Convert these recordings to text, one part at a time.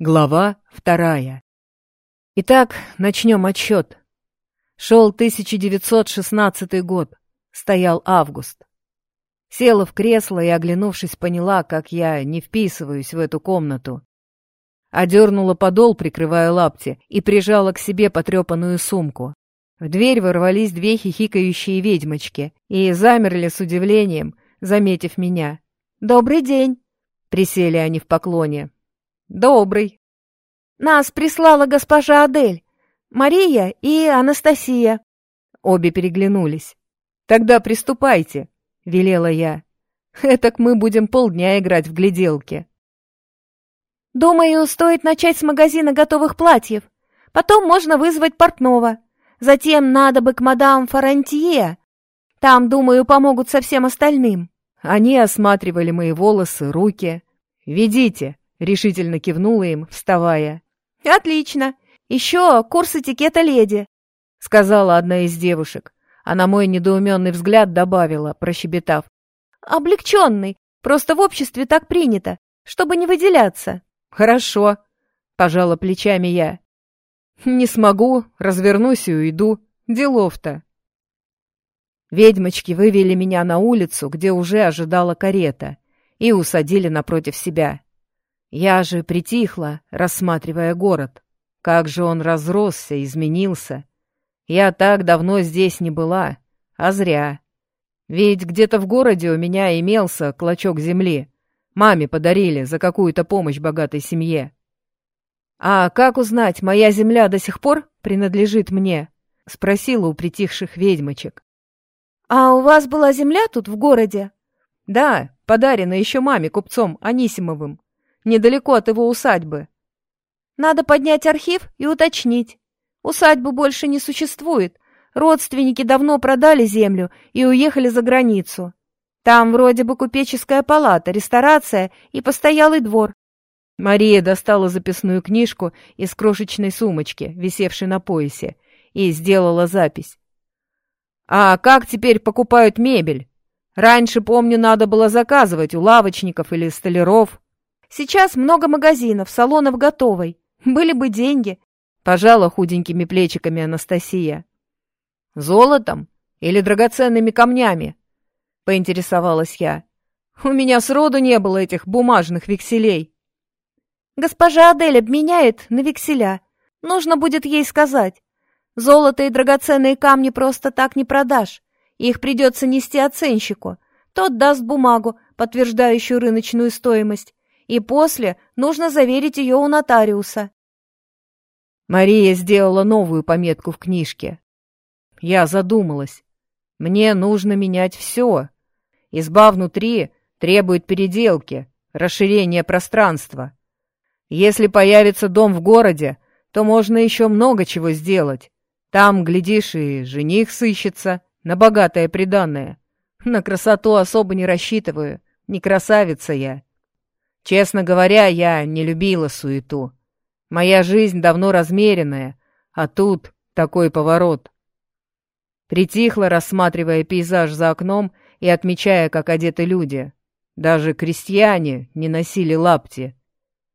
Глава вторая. Итак, начнем отсчет. Шел 1916 год. Стоял август. Села в кресло и, оглянувшись, поняла, как я не вписываюсь в эту комнату. Одернула подол, прикрывая лапти, и прижала к себе потрепанную сумку. В дверь ворвались две хихикающие ведьмочки и замерли с удивлением, заметив меня. «Добрый день!» — присели они в поклоне. «Добрый». «Нас прислала госпожа Адель, Мария и Анастасия». Обе переглянулись. «Тогда приступайте», — велела я. «Этак мы будем полдня играть в гляделки». «Думаю, стоит начать с магазина готовых платьев. Потом можно вызвать портного. Затем надо бы к мадам Фарантье. Там, думаю, помогут со всем остальным». Они осматривали мои волосы, руки. «Ведите», — решительно кивнула им, вставая. «Отлично! Еще курс этикета леди!» — сказала одна из девушек. А на мой недоуменный взгляд добавила, прощебетав. «Облегченный! Просто в обществе так принято, чтобы не выделяться!» «Хорошо!» — пожала плечами я. «Не смогу, развернусь и уйду. Делов-то!» Ведьмочки вывели меня на улицу, где уже ожидала карета, и усадили напротив себя. Я же притихла, рассматривая город. Как же он разросся, изменился. Я так давно здесь не была, а зря. Ведь где-то в городе у меня имелся клочок земли. Маме подарили за какую-то помощь богатой семье. «А как узнать, моя земля до сих пор принадлежит мне?» — спросила у притихших ведьмочек. «А у вас была земля тут, в городе?» «Да, подарена еще маме купцом Анисимовым недалеко от его усадьбы. Надо поднять архив и уточнить. Усадьбы больше не существует. Родственники давно продали землю и уехали за границу. Там вроде бы купеческая палата, ресторация и постоялый двор. Мария достала записную книжку из крошечной сумочки, висевшей на поясе, и сделала запись. «А как теперь покупают мебель? Раньше, помню, надо было заказывать у лавочников или столяров». Сейчас много магазинов, салонов готовой. Были бы деньги. Пожала худенькими плечиками Анастасия. Золотом или драгоценными камнями? Поинтересовалась я. У меня сроду не было этих бумажных векселей. Госпожа Адель обменяет на векселя. Нужно будет ей сказать. Золото и драгоценные камни просто так не продашь. Их придется нести оценщику. Тот даст бумагу, подтверждающую рыночную стоимость, и после нужно заверить ее у нотариуса. Мария сделала новую пометку в книжке. Я задумалась. Мне нужно менять все. Изба внутри требует переделки, расширения пространства. Если появится дом в городе, то можно еще много чего сделать. Там, глядишь, и жених сыщется на богатое приданное. На красоту особо не рассчитываю, не красавица я. Честно говоря, я не любила суету. Моя жизнь давно размеренная, а тут такой поворот. Притихла, рассматривая пейзаж за окном и отмечая, как одеты люди. Даже крестьяне не носили лапти.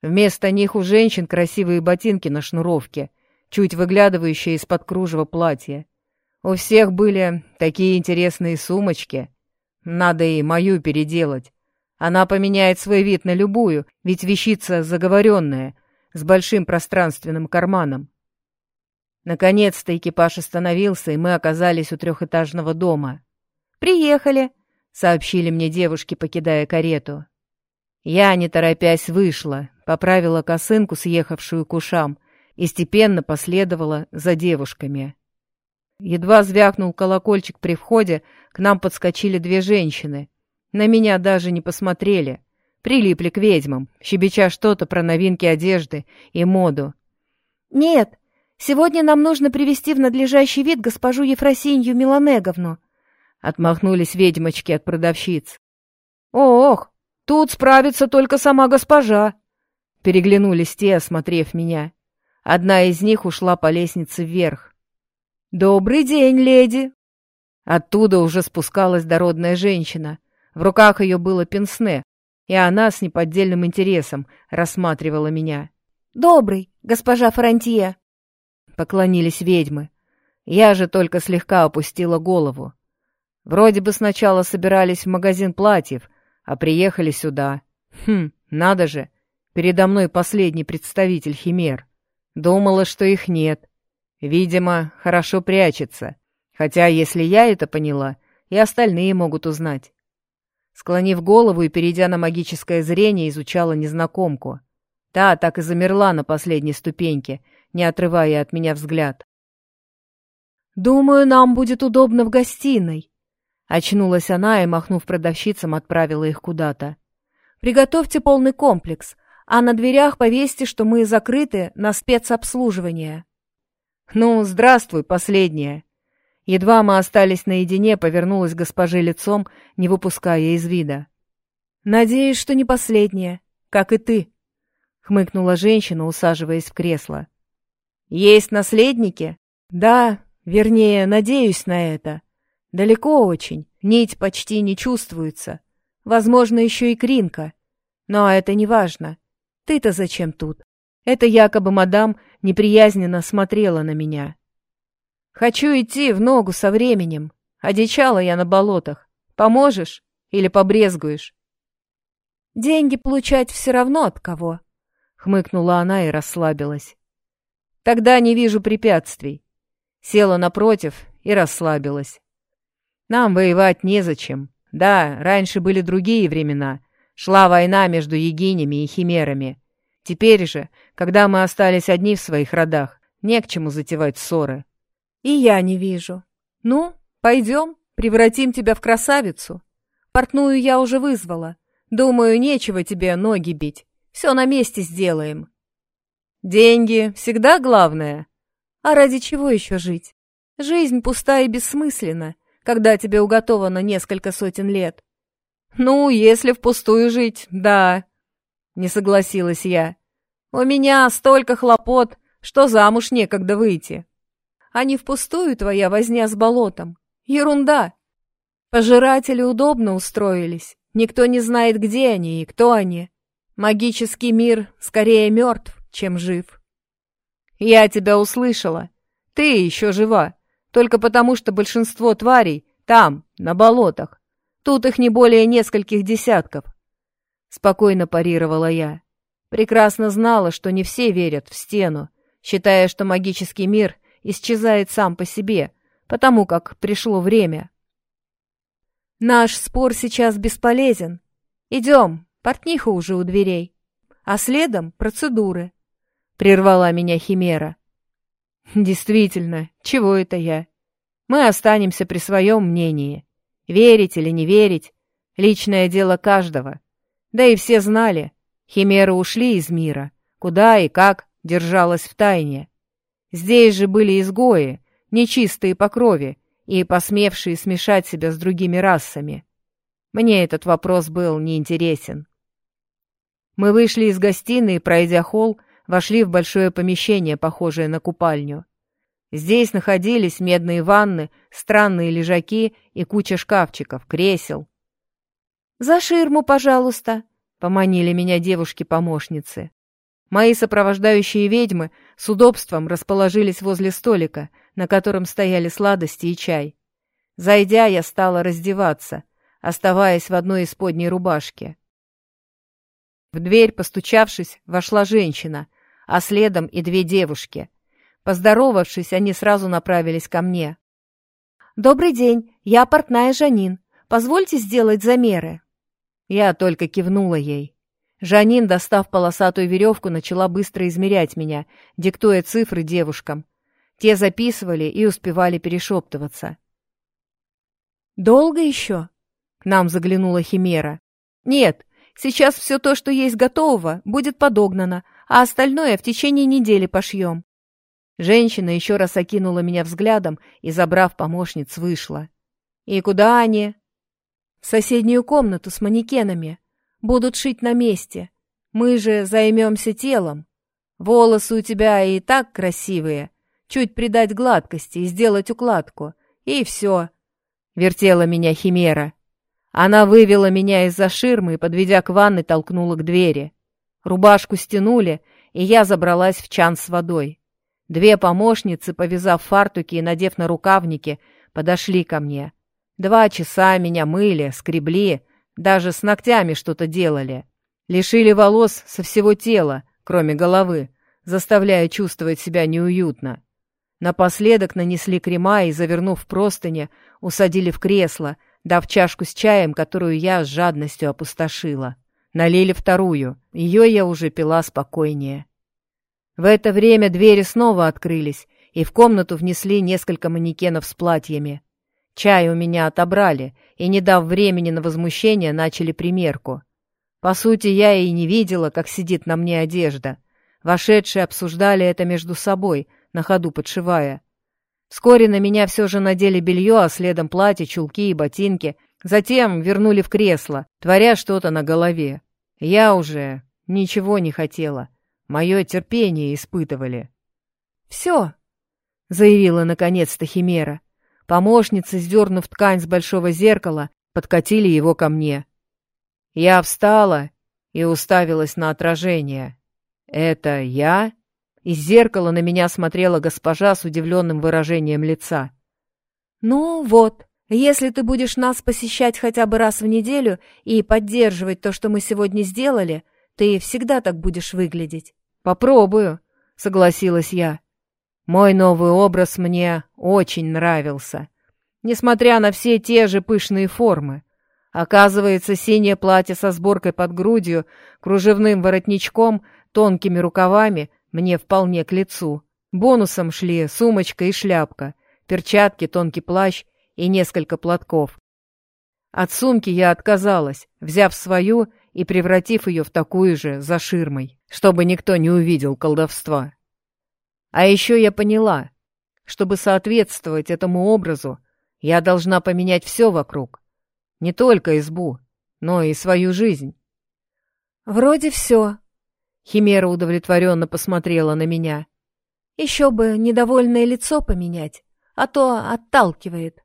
Вместо них у женщин красивые ботинки на шнуровке, чуть выглядывающие из-под кружева платья. У всех были такие интересные сумочки. Надо и мою переделать. Она поменяет свой вид на любую, ведь вещица заговоренная, с большим пространственным карманом. Наконец-то экипаж остановился, и мы оказались у трехэтажного дома. «Приехали», — сообщили мне девушки, покидая карету. Я, не торопясь, вышла, поправила косынку, съехавшую к ушам, и степенно последовала за девушками. Едва звякнул колокольчик при входе, к нам подскочили две женщины — на меня даже не посмотрели. Прилипли к ведьмам, щебеча что-то про новинки одежды и моду. «Нет, сегодня нам нужно привести в надлежащий вид госпожу Ефросинью Миланеговну», — отмахнулись ведьмочки от продавщиц. «Ох, тут справится только сама госпожа», — переглянулись те, осмотрев меня. Одна из них ушла по лестнице вверх. «Добрый день, леди!» Оттуда уже спускалась дородная женщина — в руках ее было пенсне, и она с неподдельным интересом рассматривала меня. Добрый, госпожа Фарантье!» Поклонились ведьмы. Я же только слегка опустила голову. Вроде бы сначала собирались в магазин платьев, а приехали сюда. Хм, надо же, передо мной последний представитель химер. Думала, что их нет. Видимо, хорошо прячется. Хотя, если я это поняла, и остальные могут узнать. Склонив голову и перейдя на магическое зрение, изучала незнакомку. Та так и замерла на последней ступеньке, не отрывая от меня взгляд. «Думаю, нам будет удобно в гостиной», — очнулась она и, махнув продавщицам, отправила их куда-то. «Приготовьте полный комплекс, а на дверях повесьте, что мы закрыты на спецобслуживание». «Ну, здравствуй, последняя!» Едва мы остались наедине, повернулась госпоже лицом, не выпуская из вида. «Надеюсь, что не последняя, как и ты», — хмыкнула женщина, усаживаясь в кресло. «Есть наследники?» «Да, Вернее, надеюсь на это. Далеко очень, нить почти не чувствуется. Возможно, еще и кринка. Но это не важно. Ты-то зачем тут? Это якобы мадам неприязненно смотрела на меня. Хочу идти в ногу со временем. Одичала я на болотах. Поможешь или побрезгуешь? Деньги получать все равно от кого. Хмыкнула она и расслабилась. Тогда не вижу препятствий села напротив и расслабилась. Нам воевать незачем. Да, раньше были другие времена. Шла война между егинями и химерами. Теперь же, когда мы остались одни в своих родах, не к чему затевать ссоры. И я не вижу. Ну, пойдем, превратим тебя в красавицу. Портную я уже вызвала. Думаю, нечего тебе ноги бить. Все на месте сделаем. Деньги всегда главное, а ради чего еще жить? Жизнь пустая и бессмысленна, когда тебе уготовано несколько сотен лет. Ну, если впустую жить, да, не согласилась я. У меня столько хлопот, что замуж некогда выйти. А не впустую твоя возня с болотом. Ерунда. Пожиратели удобно устроились. Никто не знает, где они и кто они. Магический мир скорее мертв, чем жив. «Я тебя услышала. Ты еще жива. Только потому, что большинство тварей там, на болотах. Тут их не более нескольких десятков». Спокойно парировала я. Прекрасно знала, что не все верят в стену, считая, что магический мир исчезает сам по себе, потому как пришло время. «Наш спор сейчас бесполезен. Идем, портниха уже у дверей. А следом процедуры прервала меня Химера. Действительно, чего это я? Мы останемся при своем мнении. Верить или не верить — личное дело каждого. Да и все знали, Химеры ушли из мира, куда и как держалась в тайне. Здесь же были изгои, нечистые по крови и посмевшие смешать себя с другими расами. Мне этот вопрос был неинтересен. Мы вышли из гостиной, пройдя холл, вошли в большое помещение, похожее на купальню. Здесь находились медные ванны, странные лежаки и куча шкафчиков, кресел. «За ширму, пожалуйста», — поманили меня девушки-помощницы. Мои сопровождающие ведьмы с удобством расположились возле столика, на котором стояли сладости и чай. Зайдя, я стала раздеваться, оставаясь в одной из подней рубашки. В дверь, постучавшись, вошла женщина — а следом и две девушки. Поздоровавшись, они сразу направились ко мне. «Добрый день, я портная Жанин. Позвольте сделать замеры». Я только кивнула ей. Жанин, достав полосатую веревку, начала быстро измерять меня, диктуя цифры девушкам. Те записывали и успевали перешептываться. «Долго еще?» — к нам заглянула Химера. «Нет, сейчас все то, что есть готового, будет подогнано, а остальное в течение недели пошьем». Женщина еще раз окинула меня взглядом и, забрав помощниц, вышла. «И куда они?» «В соседнюю комнату с манекенами. Будут шить на месте. Мы же займемся телом. Волосы у тебя и так красивые. Чуть придать гладкости и сделать укладку. И все». Вертела меня Химера. Она вывела меня из-за ширмы и, подведя к ванной, толкнула к двери. Рубашку стянули, и я забралась в чан с водой. Две помощницы, повязав фартуки и надев на рукавники, подошли ко мне. Два часа меня мыли, скребли, даже с ногтями что-то делали. Лишили волос со всего тела, кроме головы, заставляя чувствовать себя неуютно. Напоследок нанесли крема и, завернув простыни, усадили в кресло, дав чашку с чаем, которую я с жадностью опустошила. Налили вторую, ее я уже пила спокойнее. В это время двери снова открылись, и в комнату внесли несколько манекенов с платьями. Чай у меня отобрали, и, не дав времени на возмущение, начали примерку. По сути, я и не видела, как сидит на мне одежда. Вошедшие обсуждали это между собой, на ходу подшивая. Вскоре на меня все же надели белье, а следом платье, чулки и ботинки. Затем вернули в кресло, творя что-то на голове. Я уже ничего не хотела. Мое терпение испытывали. «Все», — заявила наконец-то Химера. Помощницы, сдернув ткань с большого зеркала, подкатили его ко мне. Я встала и уставилась на отражение. «Это я?» Из зеркала на меня смотрела госпожа с удивленным выражением лица. «Ну вот, если ты будешь нас посещать хотя бы раз в неделю и поддерживать то, что мы сегодня сделали, ты всегда так будешь выглядеть». «Попробую», — согласилась я. Мой новый образ мне очень нравился, несмотря на все те же пышные формы. Оказывается, синее платье со сборкой под грудью, кружевным воротничком, тонкими рукавами мне вполне к лицу. Бонусом шли сумочка и шляпка, перчатки, тонкий плащ и несколько платков. От сумки я отказалась, взяв свою и превратив ее в такую же за ширмой, чтобы никто не увидел колдовства. А еще я поняла, чтобы соответствовать этому образу, я должна поменять все вокруг. Не только избу, но и свою жизнь. «Вроде все», Химера удовлетворенно посмотрела на меня. «Еще бы недовольное лицо поменять, а то отталкивает».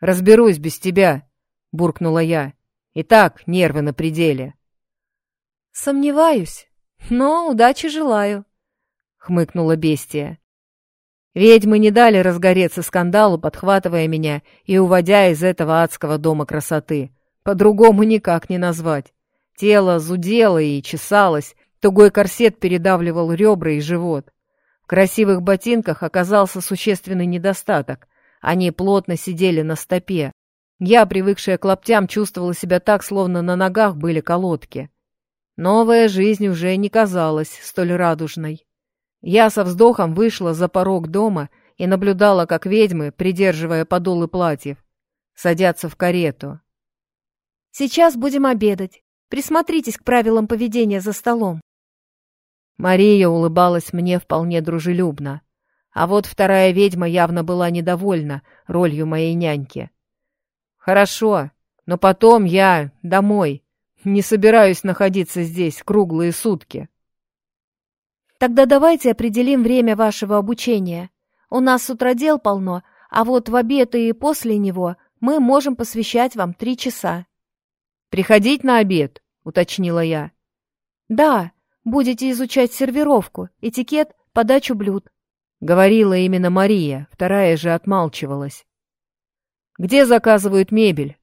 «Разберусь без тебя», — буркнула я. «И так нервы на пределе». «Сомневаюсь, но удачи желаю», — хмыкнула бестия. Ведьмы не дали разгореться скандалу, подхватывая меня и уводя из этого адского дома красоты. По-другому никак не назвать. Тело зудело и чесалось, Тугой корсет передавливал ребра и живот. В красивых ботинках оказался существенный недостаток. Они плотно сидели на стопе. Я, привыкшая к лаптям, чувствовала себя так, словно на ногах были колодки. Новая жизнь уже не казалась столь радужной. Я со вздохом вышла за порог дома и наблюдала, как ведьмы, придерживая подолы платьев, садятся в карету. «Сейчас будем обедать. Присмотритесь к правилам поведения за столом», Мария улыбалась мне вполне дружелюбно. А вот вторая ведьма явно была недовольна ролью моей няньки. «Хорошо, но потом я домой. Не собираюсь находиться здесь круглые сутки». «Тогда давайте определим время вашего обучения. У нас с утра дел полно, а вот в обед и после него мы можем посвящать вам три часа». «Приходить на обед?» — уточнила я. «Да, Будете изучать сервировку, этикет, подачу блюд. Говорила именно Мария, вторая же отмалчивалась. Где заказывают мебель?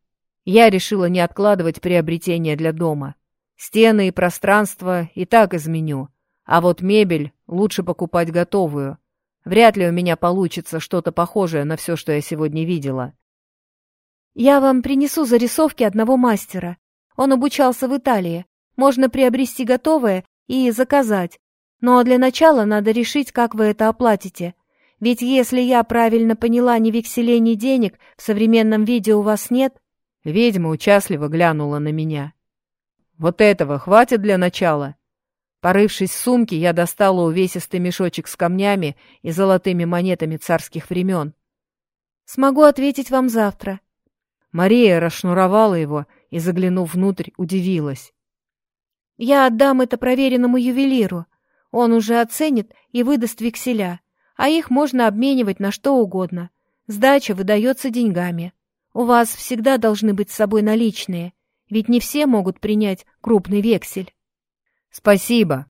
Я решила не откладывать приобретение для дома. Стены и пространство и так изменю. А вот мебель лучше покупать готовую. Вряд ли у меня получится что-то похожее на все, что я сегодня видела. Я вам принесу зарисовки одного мастера. Он обучался в Италии. Можно приобрести готовое и заказать. Но для начала надо решить, как вы это оплатите. Ведь если я правильно поняла, ни векселей, ни денег в современном виде у вас нет...» Ведьма участливо глянула на меня. «Вот этого хватит для начала?» Порывшись в сумке, я достала увесистый мешочек с камнями и золотыми монетами царских времен. «Смогу ответить вам завтра». Мария расшнуровала его и, заглянув внутрь, удивилась. Я отдам это проверенному ювелиру. Он уже оценит и выдаст векселя, а их можно обменивать на что угодно. Сдача выдается деньгами. У вас всегда должны быть с собой наличные, ведь не все могут принять крупный вексель. Спасибо.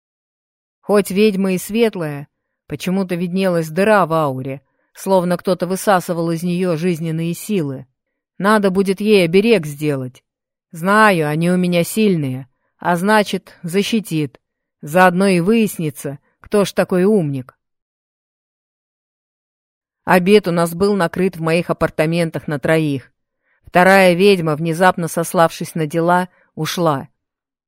Хоть ведьма и светлая, почему-то виднелась дыра в ауре, словно кто-то высасывал из нее жизненные силы. Надо будет ей оберег сделать. Знаю, они у меня сильные, а значит, защитит. Заодно и выяснится, кто ж такой умник. Обед у нас был накрыт в моих апартаментах на троих. Вторая ведьма, внезапно сославшись на дела, ушла.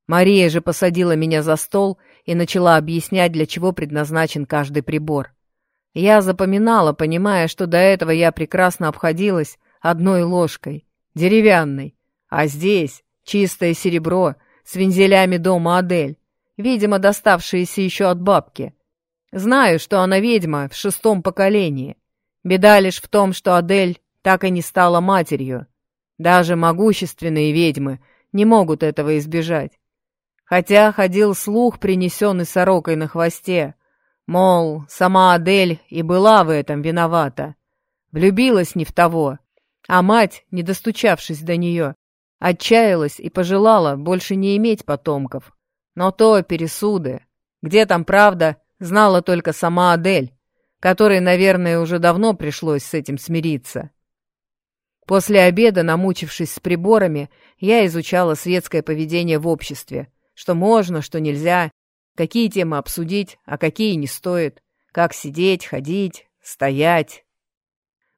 Мария же посадила меня за стол и начала объяснять, для чего предназначен каждый прибор. Я запоминала, понимая, что до этого я прекрасно обходилась одной ложкой, деревянной, а здесь чистое серебро с вензелями дома Адель, видимо, доставшиеся еще от бабки. Знаю, что она ведьма в шестом поколении. Беда лишь в том, что Адель так и не стала матерью. Даже могущественные ведьмы не могут этого избежать. Хотя ходил слух, принесенный сорокой на хвосте, мол, сама Адель и была в этом виновата. Влюбилась не в того, а мать, не достучавшись до нее, отчаялась и пожелала больше не иметь потомков. Но то пересуды. Где там правда, знала только сама Адель, которой, наверное, уже давно пришлось с этим смириться. После обеда, намучившись с приборами, я изучала светское поведение в обществе, что можно, что нельзя, какие темы обсудить, а какие не стоит, как сидеть, ходить, стоять.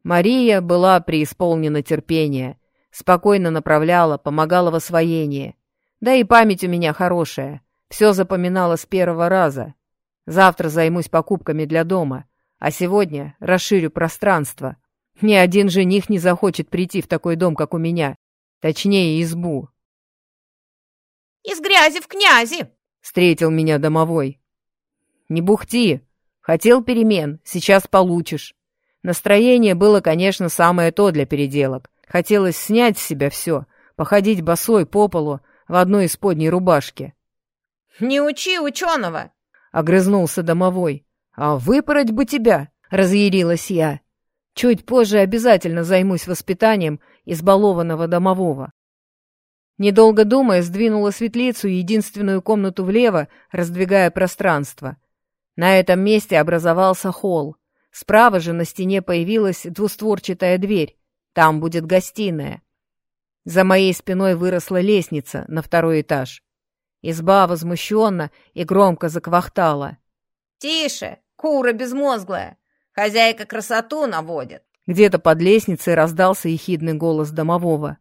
Мария была преисполнена терпения, спокойно направляла, помогала в освоении. Да и память у меня хорошая, все запоминала с первого раза. Завтра займусь покупками для дома, а сегодня расширю пространство, ни один жених не захочет прийти в такой дом, как у меня. Точнее, избу. «Из грязи в князи!» — встретил меня домовой. «Не бухти. Хотел перемен, сейчас получишь». Настроение было, конечно, самое то для переделок. Хотелось снять с себя все, походить босой по полу в одной из подней рубашки. «Не учи ученого!» — огрызнулся домовой. «А выпороть бы тебя!» — разъярилась я. Чуть позже обязательно займусь воспитанием избалованного домового. Недолго думая, сдвинула светлицу единственную комнату влево, раздвигая пространство. На этом месте образовался холл. Справа же на стене появилась двустворчатая дверь. Там будет гостиная. За моей спиной выросла лестница на второй этаж. Изба возмущенно и громко заквахтала. «Тише, кура безмозглая! Хозяйка красоту наводит. Где-то под лестницей раздался ехидный голос домового.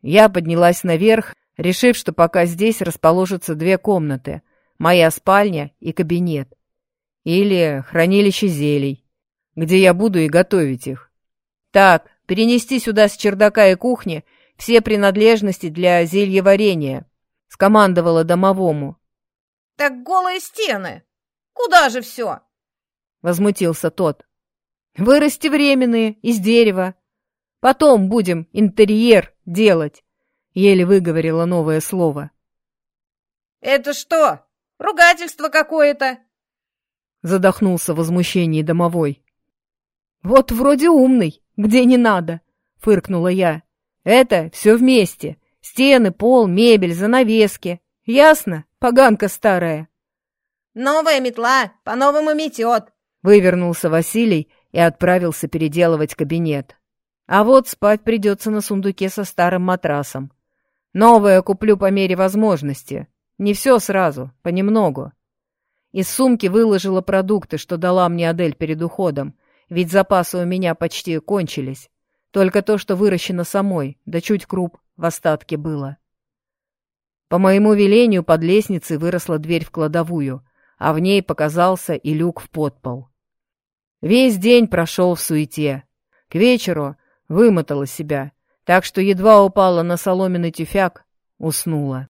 Я поднялась наверх, решив, что пока здесь расположатся две комнаты, моя спальня и кабинет. Или хранилище зелий, где я буду и готовить их. Так, перенести сюда с чердака и кухни все принадлежности для зельеварения, скомандовала домовому. Так голые стены! Куда же все? — возмутился тот. «Вырасти временные, из дерева. Потом будем интерьер делать», — еле выговорила новое слово. «Это что? Ругательство какое-то?» Задохнулся в возмущении домовой. «Вот вроде умный, где не надо», — фыркнула я. «Это все вместе. Стены, пол, мебель, занавески. Ясно, поганка старая?» «Новая метла, по-новому метет», Вывернулся Василий и отправился переделывать кабинет. А вот спать придется на сундуке со старым матрасом. Новое куплю по мере возможности. Не все сразу, понемногу. Из сумки выложила продукты, что дала мне Адель перед уходом, ведь запасы у меня почти кончились. Только то, что выращено самой, да чуть круп в остатке было. По моему велению под лестницей выросла дверь в кладовую, а в ней показался и люк в подпол. Весь день прошел в суете. К вечеру вымотала себя, так что едва упала на соломенный тюфяк, уснула.